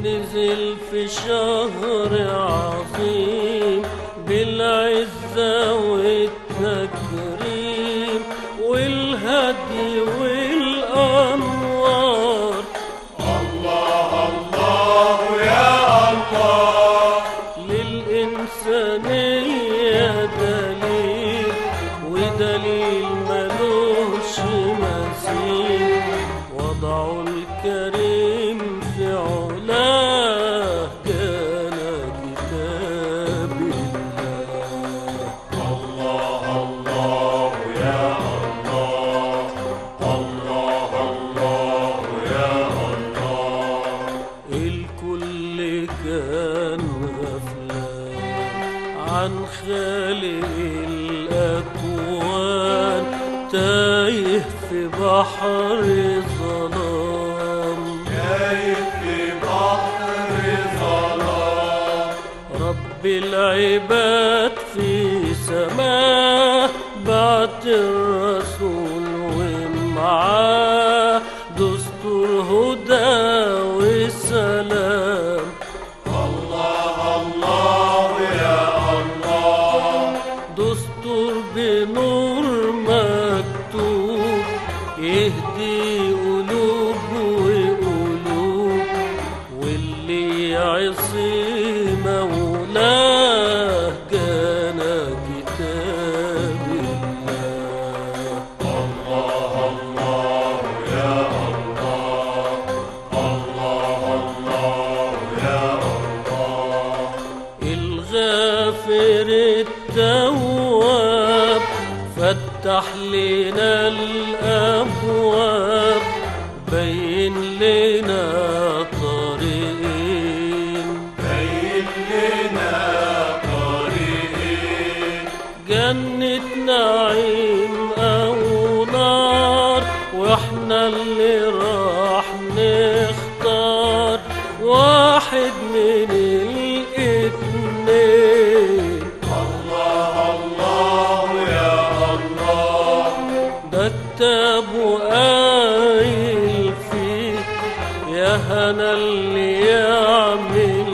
ونزل في شهر عظيم بالعزة والتكريم والهدي والأنوار غفلان عن خالق الأكوان تايه في بحر ظلام. شايف في بحر ظلام رب العباد في سماه بعت الرسول ومعاه. يهدي قلوب وقلوب واللي يعصي فتح لنا الأبواب بين لنا طريقين. بين لنا طريقين جنة نعيم أو نار وإحنا اللي راح نختار. واحد من كتاب قايل فيه يا هنا اللي يعمل